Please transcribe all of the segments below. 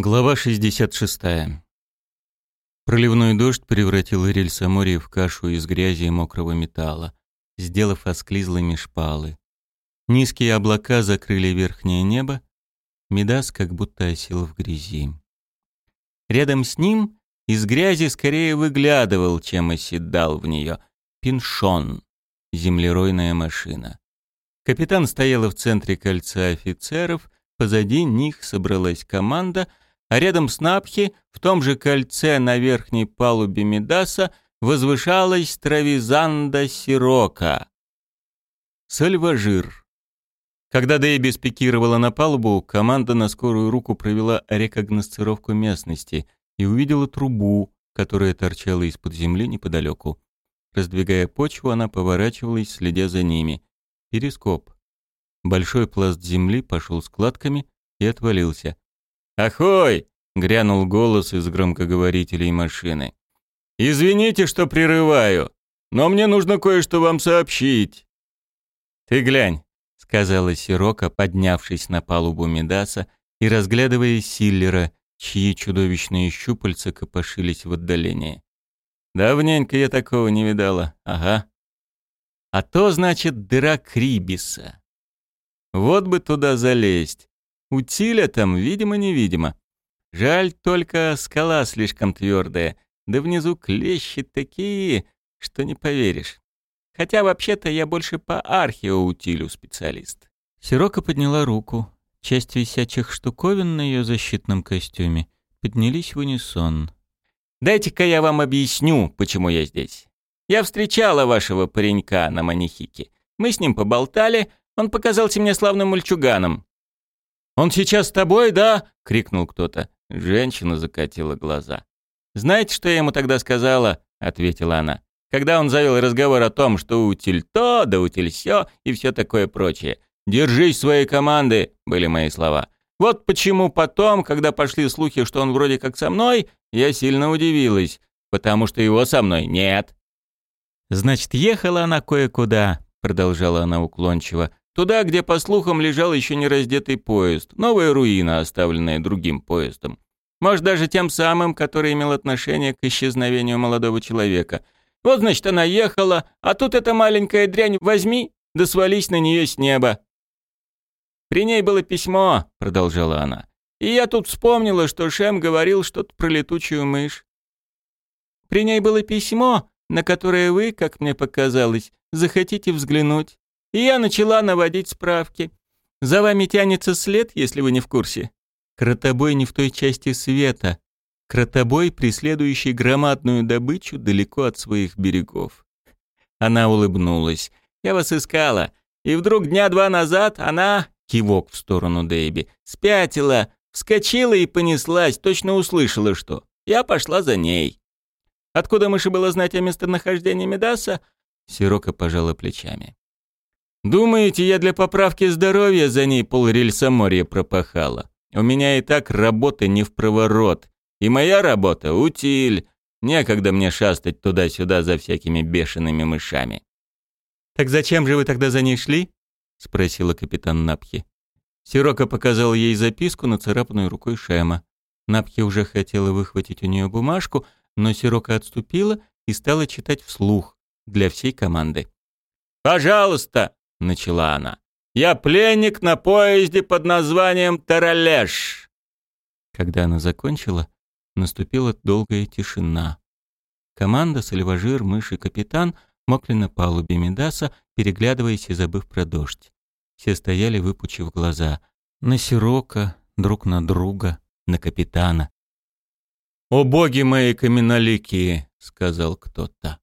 Глава 66. Проливной дождь превратил рельсоморье в кашу из грязи и мокрого металла, сделав осклизлыми шпалы. Низкие облака закрыли верхнее небо, Медас как будто осел в грязи. Рядом с ним из грязи скорее выглядывал, чем оседал в нее, пиншон, землеройная машина. Капитан стояла в центре кольца офицеров, позади них собралась команда — а рядом с Напхи, в том же кольце на верхней палубе Медаса, возвышалась Травизанда Сирока. Сальважир. Когда Дэйби спикировала на палубу, команда на скорую руку провела рекогносцировку местности и увидела трубу, которая торчала из-под земли неподалеку. Раздвигая почву, она поворачивалась, следя за ними. Перископ. Большой пласт земли пошел складками и отвалился. «Ахой!» — грянул голос из громкоговорителей машины. «Извините, что прерываю, но мне нужно кое-что вам сообщить». «Ты глянь», — сказала Сирока, поднявшись на палубу Медаса и разглядывая Силлера, чьи чудовищные щупальца копошились в отдалении. «Давненько я такого не видала. Ага. А то, значит, дыра Крибиса. Вот бы туда залезть. Утиля там, видимо-невидимо. Жаль только, скала слишком твердая, да внизу клещи такие, что не поверишь. Хотя вообще-то я больше по археоутилю специалист. Сирока подняла руку. Часть висячих штуковин на ее защитном костюме поднялись в унисон. «Дайте-ка я вам объясню, почему я здесь. Я встречала вашего паренька на Манихике. Мы с ним поболтали, он показался мне славным мальчуганом. «Он сейчас с тобой, да?» — крикнул кто-то. Женщина закатила глаза. «Знаете, что я ему тогда сказала?» — ответила она. «Когда он завел разговор о том, что утиль то, да утиль сё и все такое прочее. «Держись своей команды!» — были мои слова. Вот почему потом, когда пошли слухи, что он вроде как со мной, я сильно удивилась, потому что его со мной нет. «Значит, ехала она кое-куда», — продолжала она уклончиво, Туда, где, по слухам, лежал еще не раздетый поезд. Новая руина, оставленная другим поездом. Может, даже тем самым, который имел отношение к исчезновению молодого человека. Вот, значит, она ехала, а тут эта маленькая дрянь возьми, да свались на нее с неба. «При ней было письмо», — продолжала она. «И я тут вспомнила, что Шем говорил что-то про летучую мышь. При ней было письмо, на которое вы, как мне показалось, захотите взглянуть и я начала наводить справки. За вами тянется след, если вы не в курсе. Кротобой не в той части света. Кротобой, преследующий громадную добычу далеко от своих берегов. Она улыбнулась. «Я вас искала. И вдруг дня два назад она...» Кивок в сторону Дэйби. «Спятила, вскочила и понеслась, точно услышала, что. Я пошла за ней». Откуда мыши было знать о местонахождении Медаса? Сирока пожала плечами. Думаете, я для поправки здоровья за ней полрельсоморья пропахала? У меня и так работа не в проворот. И моя работа — утиль. Некогда мне шастать туда-сюда за всякими бешеными мышами. «Так зачем же вы тогда за ней шли?» — спросила капитан Напхи. Сирока показал ей записку, нацарапанную рукой Шема. Напхи уже хотела выхватить у нее бумажку, но Сирока отступила и стала читать вслух для всей команды. «Пожалуйста!» — начала она. «Я пленник на поезде под названием Таралеш». Когда она закончила, наступила долгая тишина. Команда, Сальважир, Мышь и Капитан мокли на палубе Медаса, переглядываясь и забыв про дождь. Все стояли, выпучив глаза. На Сирока, друг на друга, на Капитана. «О боги мои каменоликие!» — сказал кто-то.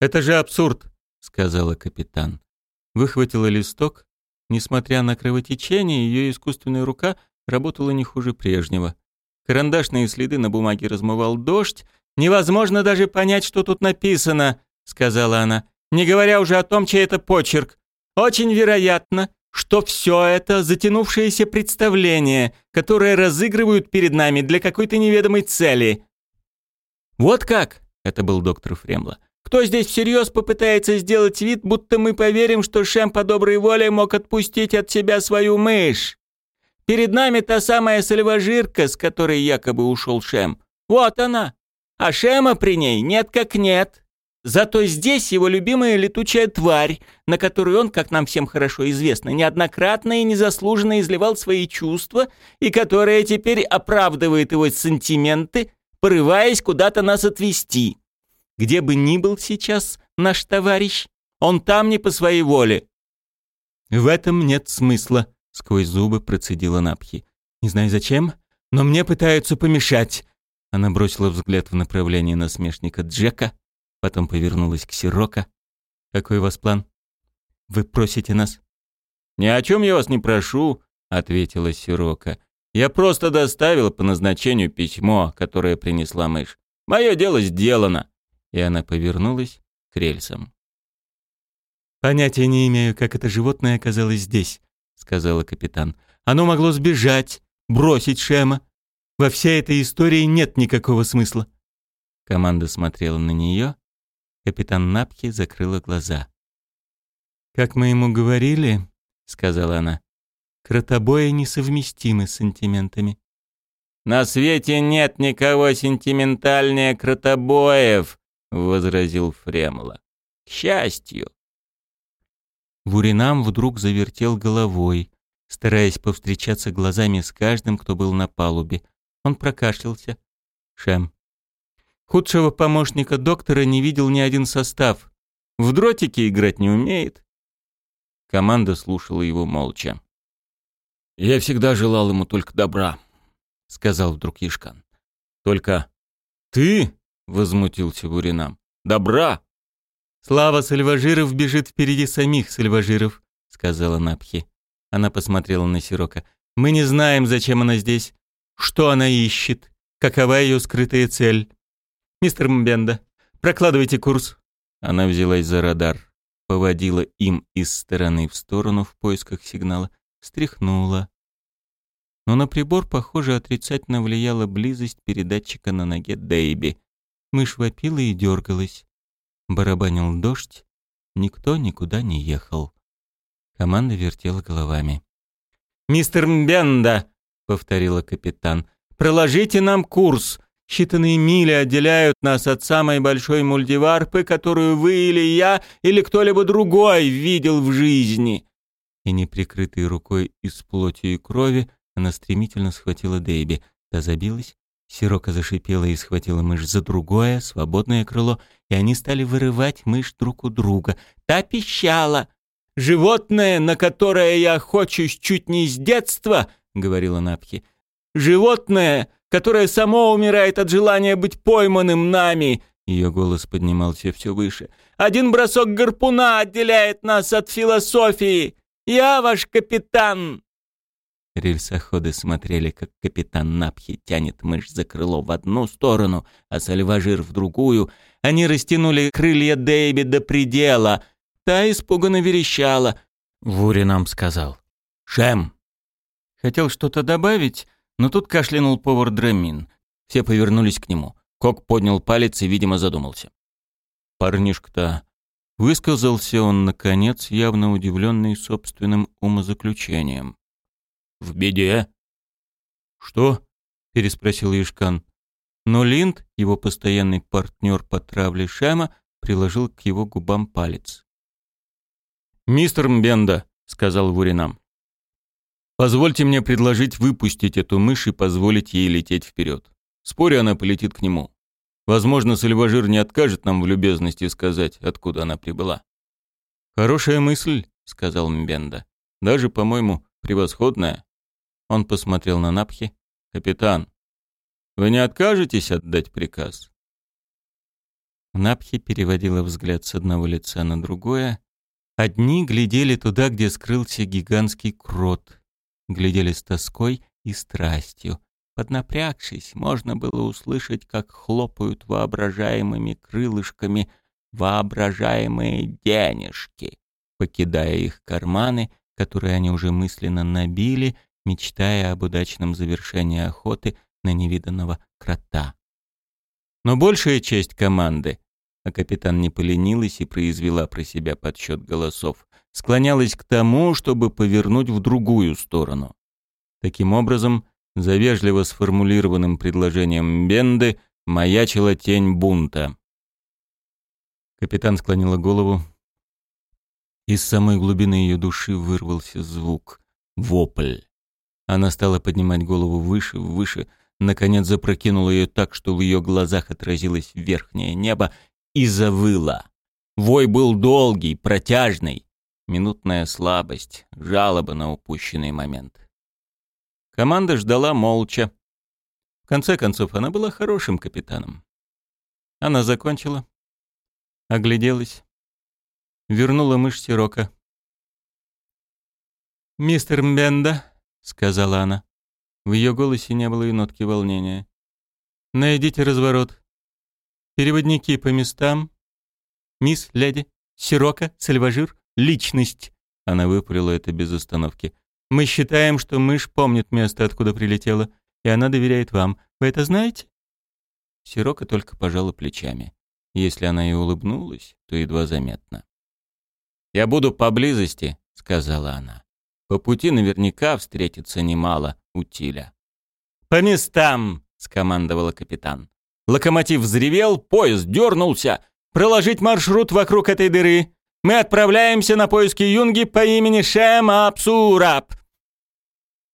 «Это же абсурд!» — сказала капитан. Выхватила листок. Несмотря на кровотечение, ее искусственная рука работала не хуже прежнего. Карандашные следы на бумаге размывал дождь. «Невозможно даже понять, что тут написано», — сказала она, «не говоря уже о том, чей это почерк. Очень вероятно, что все это затянувшееся представление, которое разыгрывают перед нами для какой-то неведомой цели». «Вот как?» — это был доктор Фремла. Кто здесь всерьез попытается сделать вид, будто мы поверим, что Шем по доброй воле мог отпустить от себя свою мышь? Перед нами та самая сальважирка, с которой якобы ушел Шем. Вот она. А Шема при ней нет как нет. Зато здесь его любимая летучая тварь, на которую он, как нам всем хорошо известно, неоднократно и незаслуженно изливал свои чувства, и которая теперь оправдывает его сантименты, порываясь куда-то нас отвести. Где бы ни был сейчас наш товарищ, он там не по своей воле. В этом нет смысла, сквозь зубы процедила Напхи. Не знаю зачем, но мне пытаются помешать. Она бросила взгляд в направлении насмешника Джека, потом повернулась к Сирока. Какой у вас план? Вы просите нас? Ни о чем я вас не прошу, ответила Сирока. Я просто доставила по назначению письмо, которое принесла мышь. Мое дело сделано. И она повернулась к рельсам. Понятия не имею, как это животное оказалось здесь сказала капитан. «Оно могло сбежать, бросить Шема. Во всей этой истории нет никакого смысла». Команда смотрела на нее. Капитан Напки закрыла глаза. «Как мы ему говорили», — сказала она, — «кротобои несовместимы с сантиментами». «На свете нет никого сентиментальнее кротобоев», — возразил Фремла. «К счастью». Вуринам вдруг завертел головой, стараясь повстречаться глазами с каждым, кто был на палубе. Он прокашлялся. Шем. Худшего помощника доктора не видел ни один состав. В дротики играть не умеет. Команда слушала его молча. «Я всегда желал ему только добра», — сказал вдруг Ишкан. «Только ты?» — возмутился Вуринам. «Добра? «Слава сальважиров бежит впереди самих сальважиров», — сказала Напхи. Она посмотрела на Сирока. «Мы не знаем, зачем она здесь, что она ищет, какова ее скрытая цель. Мистер Мбенда, прокладывайте курс». Она взялась за радар, поводила им из стороны в сторону в поисках сигнала, стряхнула. Но на прибор, похоже, отрицательно влияла близость передатчика на ноге Дэйби. Мышь вопила и дергалась. Барабанил дождь, никто никуда не ехал. Команда вертела головами. «Мистер Мбенда!» — повторила капитан. «Проложите нам курс. Считанные мили отделяют нас от самой большой мульдиварпы, которую вы или я, или кто-либо другой видел в жизни». И неприкрытой рукой из плоти и крови она стремительно схватила Дейби. Та забилась, Сирока зашипела и схватила мышь за другое, свободное крыло, и они стали вырывать мышь друг у друга. Та пищала. «Животное, на которое я охочусь чуть не с детства», — говорила Напхи. «Животное, которое само умирает от желания быть пойманным нами», — ее голос поднимался все выше. «Один бросок гарпуна отделяет нас от философии. Я ваш капитан». Рельсоходы смотрели, как капитан Напхи тянет мышь за крыло в одну сторону, а Сальважир в другую. Они растянули крылья Дэйби до предела. Та испуганно верещала. Вури нам сказал. «Шем!» Хотел что-то добавить, но тут кашлянул повар Драмин. Все повернулись к нему. Кок поднял палец и, видимо, задумался. Парнишка-то... Высказался он, наконец, явно удивленный собственным умозаключением. В беде. Что? переспросил Ишкан. Но Линд, его постоянный партнер по травле Шама, приложил к его губам палец. «Мистер Мбенда», — сказал Вуринам, — «позвольте мне предложить выпустить эту мышь и позволить ей лететь вперед. Спорю, она полетит к нему. Возможно, Сальважир не откажет нам в любезности сказать, откуда она прибыла». «Хорошая мысль», — сказал Мбенда. «Даже, по-моему, превосходная. Он посмотрел на Напхи. «Капитан, вы не откажетесь отдать приказ?» Напхи переводила взгляд с одного лица на другое. Одни глядели туда, где скрылся гигантский крот. Глядели с тоской и страстью. Поднапрягшись, можно было услышать, как хлопают воображаемыми крылышками воображаемые денежки, покидая их карманы, которые они уже мысленно набили, мечтая об удачном завершении охоты на невиданного крота. Но большая часть команды, а капитан не поленилась и произвела про себя подсчет голосов, склонялась к тому, чтобы повернуть в другую сторону. Таким образом, за вежливо сформулированным предложением Бенды маячила тень бунта. Капитан склонила голову. Из самой глубины ее души вырвался звук. Вопль. Она стала поднимать голову выше, выше, наконец запрокинула ее так, что в ее глазах отразилось верхнее небо, и завыла. Вой был долгий, протяжный. Минутная слабость, жалоба на упущенный момент. Команда ждала молча. В конце концов, она была хорошим капитаном. Она закончила, огляделась, вернула мышь Сирока. «Мистер Мбенда», — сказала она. В ее голосе не было и нотки волнения. «Найдите разворот. Переводники по местам. Мисс, леди, Сирока, Сальважир, личность». Она выпалила это без остановки. «Мы считаем, что мышь помнит место, откуда прилетела, и она доверяет вам. Вы это знаете?» Сирока только пожала плечами. Если она и улыбнулась, то едва заметно. «Я буду поблизости», — сказала она. «По пути наверняка встретится немало утиля». «По местам!» — скомандовала капитан. Локомотив взревел, поезд дернулся. «Проложить маршрут вокруг этой дыры. Мы отправляемся на поиски юнги по имени Шем Апсураб.